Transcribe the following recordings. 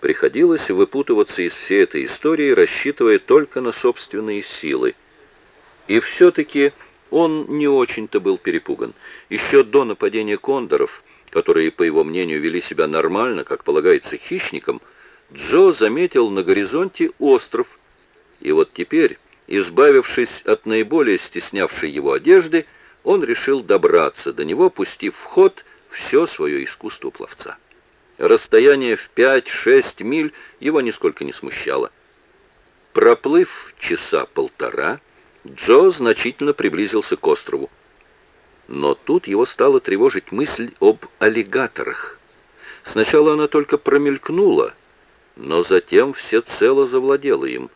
Приходилось выпутываться из всей этой истории, рассчитывая только на собственные силы. И все-таки он не очень-то был перепуган. Еще до нападения кондоров, которые, по его мнению, вели себя нормально, как полагается хищникам, Джо заметил на горизонте остров. И вот теперь, избавившись от наиболее стеснявшей его одежды, он решил добраться до него, пустив в ход все свое искусство пловца. Расстояние в 5-6 миль его нисколько не смущало. Проплыв часа полтора, Джо значительно приблизился к острову. Но тут его стала тревожить мысль об аллигаторах. Сначала она только промелькнула, но затем всецело завладела им.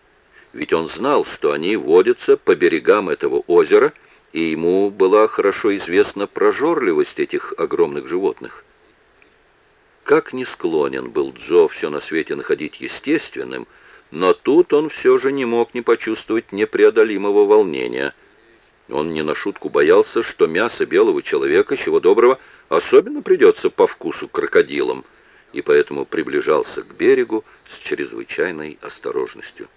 Ведь он знал, что они водятся по берегам этого озера, и ему была хорошо известна прожорливость этих огромных животных. Как ни склонен был Джо все на свете находить естественным, но тут он все же не мог не почувствовать непреодолимого волнения. Он не на шутку боялся, что мясо белого человека, чего доброго, особенно придется по вкусу крокодилам, и поэтому приближался к берегу с чрезвычайной осторожностью.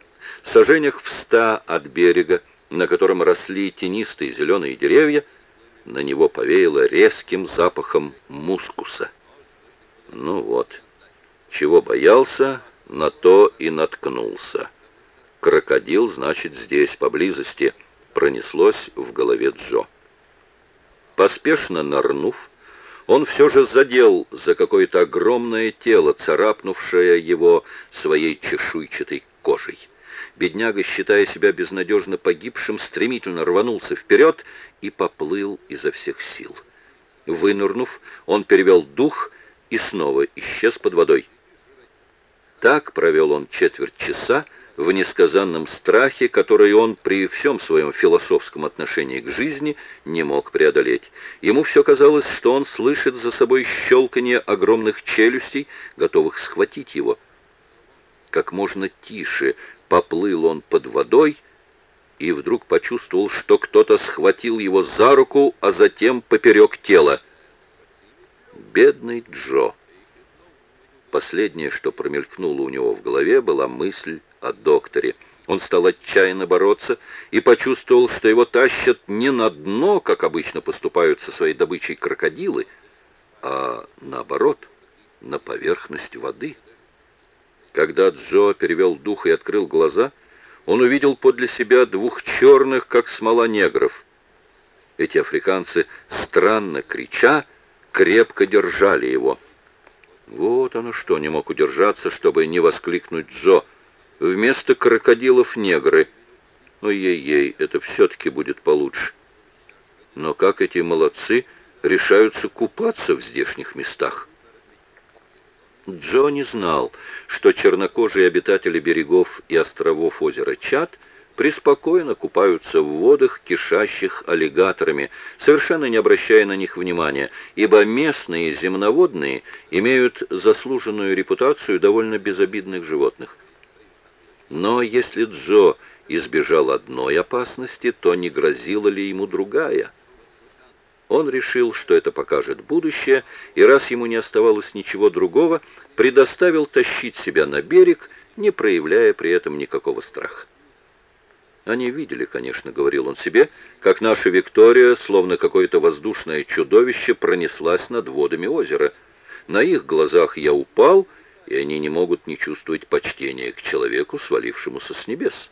В сажениях в ста от берега, на котором росли тенистые зеленые деревья, на него повеяло резким запахом мускуса. Ну вот, чего боялся, на то и наткнулся. Крокодил, значит, здесь, поблизости, пронеслось в голове Джо. Поспешно нырнув, он все же задел за какое-то огромное тело, царапнувшее его своей чешуйчатой кожей. Бедняга, считая себя безнадежно погибшим, стремительно рванулся вперед и поплыл изо всех сил. Вынырнув, он перевел дух и снова исчез под водой. Так провел он четверть часа в несказанном страхе, который он при всем своем философском отношении к жизни не мог преодолеть. Ему все казалось, что он слышит за собой щелканье огромных челюстей, готовых схватить его. Как можно тише поплыл он под водой и вдруг почувствовал, что кто-то схватил его за руку, а затем поперек тела — Бедный Джо. Последнее, что промелькнуло у него в голове, была мысль о докторе. Он стал отчаянно бороться и почувствовал, что его тащат не на дно, как обычно поступают со своей добычей крокодилы, а наоборот, на поверхность воды. Когда Джо перевел дух и открыл глаза, он увидел подле себя двух черных, как смола негров. Эти африканцы, странно крича, крепко держали его. Вот оно что, не мог удержаться, чтобы не воскликнуть Джо. Вместо крокодилов негры. Ой-ей-ей, это все-таки будет получше. Но как эти молодцы решаются купаться в здешних местах? Джо не знал, что чернокожие обитатели берегов и островов озера Чад преспокойно купаются в водах, кишащих аллигаторами, совершенно не обращая на них внимания, ибо местные земноводные имеют заслуженную репутацию довольно безобидных животных. Но если Джо избежал одной опасности, то не грозила ли ему другая? Он решил, что это покажет будущее, и раз ему не оставалось ничего другого, предоставил тащить себя на берег, не проявляя при этом никакого страха. Они видели, конечно, говорил он себе, как наша Виктория, словно какое-то воздушное чудовище, пронеслась над водами озера. На их глазах я упал, и они не могут не чувствовать почтения к человеку, свалившемуся с небес.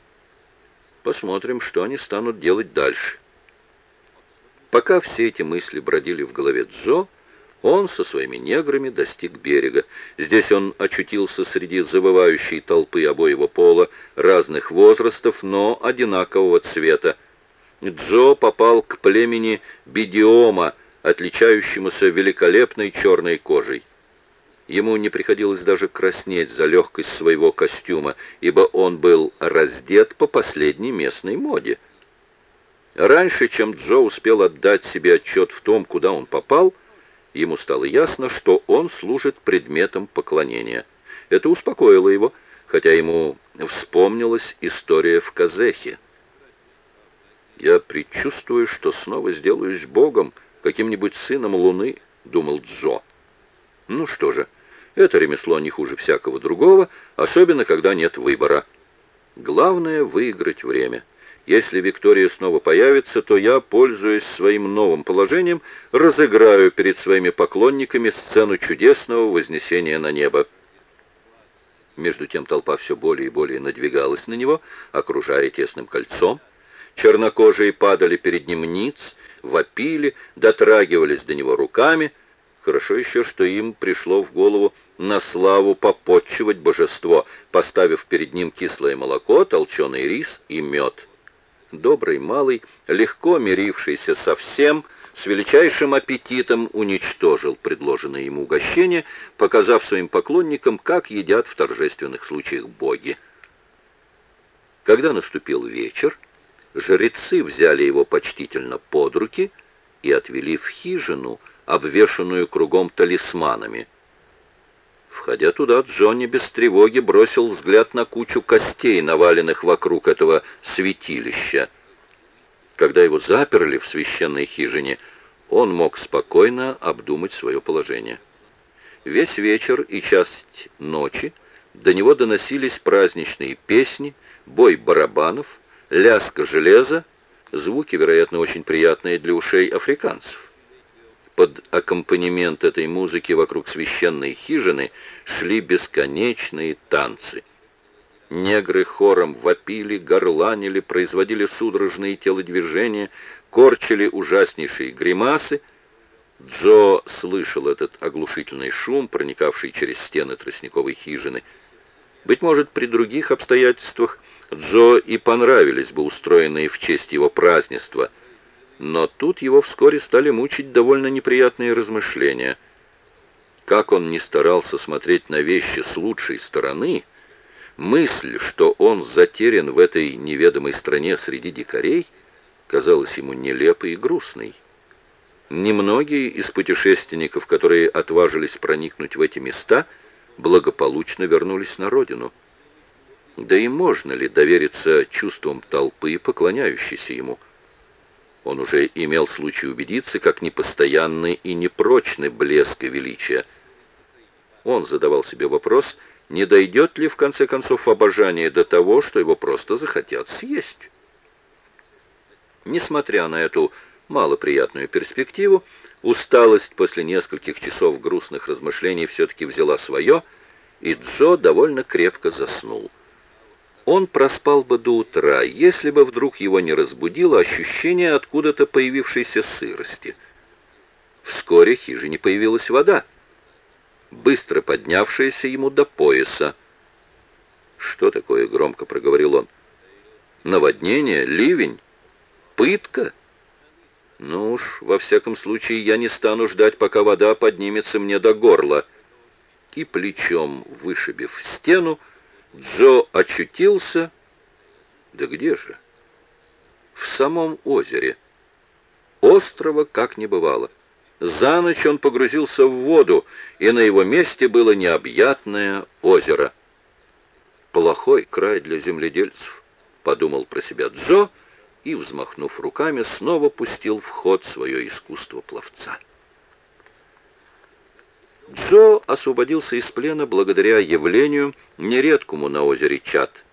Посмотрим, что они станут делать дальше. Пока все эти мысли бродили в голове Джо, он со своими неграми достиг берега. Здесь он очутился среди завывающей толпы обоего пола, разных возрастов, но одинакового цвета. Джо попал к племени Бидиома, отличающемуся великолепной черной кожей. Ему не приходилось даже краснеть за легкость своего костюма, ибо он был раздет по последней местной моде. Раньше, чем Джо успел отдать себе отчет в том, куда он попал, Ему стало ясно, что он служит предметом поклонения. Это успокоило его, хотя ему вспомнилась история в Казехе. «Я предчувствую, что снова сделаюсь Богом, каким-нибудь сыном Луны», — думал Джо. «Ну что же, Это ремесло не хуже всякого другого, особенно когда нет выбора. Главное — выиграть время. Если Виктория снова появится, то я, пользуясь своим новым положением, разыграю перед своими поклонниками сцену чудесного вознесения на небо. Между тем толпа все более и более надвигалась на него, окружая тесным кольцом. Чернокожие падали перед ним ниц, вопили, дотрагивались до него руками. Хорошо еще, что им пришло в голову на славу попотчевать божество, поставив перед ним кислое молоко, толченый рис и мед. Добрый малый, легко мирившийся со всем, с величайшим аппетитом уничтожил предложенное ему угощение, показав своим поклонникам, как едят в торжественных случаях боги. Когда наступил вечер, жрецы взяли его почтительно под руки и отвели в хижину, обвешанную кругом талисманами. Входя туда, Джонни без тревоги бросил взгляд на кучу костей, наваленных вокруг этого святилища. Когда его заперли в священной хижине, он мог спокойно обдумать свое положение. Весь вечер и часть ночи до него доносились праздничные песни, бой барабанов, лязг железа, звуки, вероятно, очень приятные для ушей африканцев. Под аккомпанемент этой музыки вокруг священной хижины шли бесконечные танцы. Негры хором вопили, горланили, производили судорожные телодвижения, корчили ужаснейшие гримасы. Джо слышал этот оглушительный шум, проникавший через стены тростниковой хижины. Быть может, при других обстоятельствах Джо и понравились бы устроенные в честь его празднества, но тут его вскоре стали мучить довольно неприятные размышления. Как он не старался смотреть на вещи с лучшей стороны, мысль, что он затерян в этой неведомой стране среди дикарей, казалась ему нелепой и грустной. Немногие из путешественников, которые отважились проникнуть в эти места, благополучно вернулись на родину. Да и можно ли довериться чувствам толпы, поклоняющейся ему? Он уже имел случай убедиться, как непостоянный и непрочный блеск и величие. Он задавал себе вопрос, не дойдет ли в конце концов обожание до того, что его просто захотят съесть. Несмотря на эту малоприятную перспективу, усталость после нескольких часов грустных размышлений все-таки взяла свое, и Джо довольно крепко заснул. Он проспал бы до утра, если бы вдруг его не разбудило ощущение откуда-то появившейся сырости. Вскоре хижине появилась вода, быстро поднявшаяся ему до пояса. «Что такое?» — громко проговорил он. «Наводнение? Ливень? Пытка?» «Ну уж, во всяком случае, я не стану ждать, пока вода поднимется мне до горла». И плечом вышибив стену, Джо очутился... Да где же? В самом озере. Острова как не бывало. За ночь он погрузился в воду, и на его месте было необъятное озеро. «Плохой край для земледельцев», — подумал про себя Джо, и, взмахнув руками, снова пустил в ход свое искусство пловца. Джо освободился из плена благодаря явлению, нередкому на озере Чат.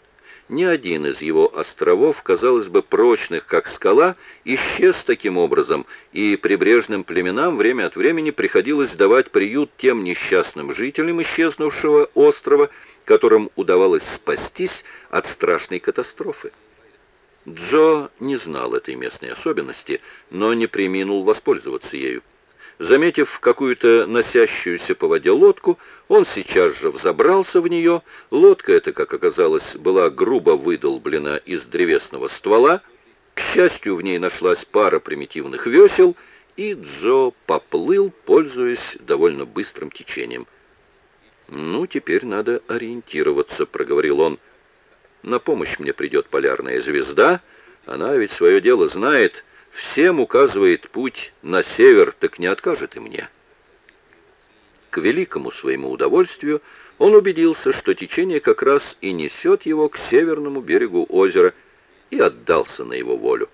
Ни один из его островов, казалось бы, прочных, как скала, исчез таким образом, и прибрежным племенам время от времени приходилось давать приют тем несчастным жителям исчезнувшего острова, которым удавалось спастись от страшной катастрофы. Джо не знал этой местной особенности, но не приминул воспользоваться ею. Заметив какую-то носящуюся по воде лодку, он сейчас же взобрался в нее. Лодка эта, как оказалось, была грубо выдолблена из древесного ствола. К счастью, в ней нашлась пара примитивных весел, и Джо поплыл, пользуясь довольно быстрым течением. «Ну, теперь надо ориентироваться», — проговорил он. «На помощь мне придет полярная звезда. Она ведь свое дело знает» всем указывает путь на север, так не откажет и мне. К великому своему удовольствию он убедился, что течение как раз и несет его к северному берегу озера, и отдался на его волю.